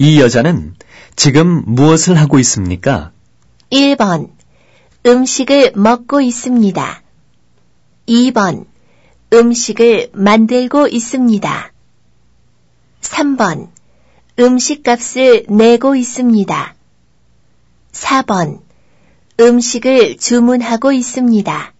이 여자는 지금 무엇을 하고 있습니까? 1번. 음식을 먹고 있습니다. 2번. 음식을 만들고 있습니다. 3번. 음식값을 내고 있습니다. 4번. 음식을 주문하고 있습니다.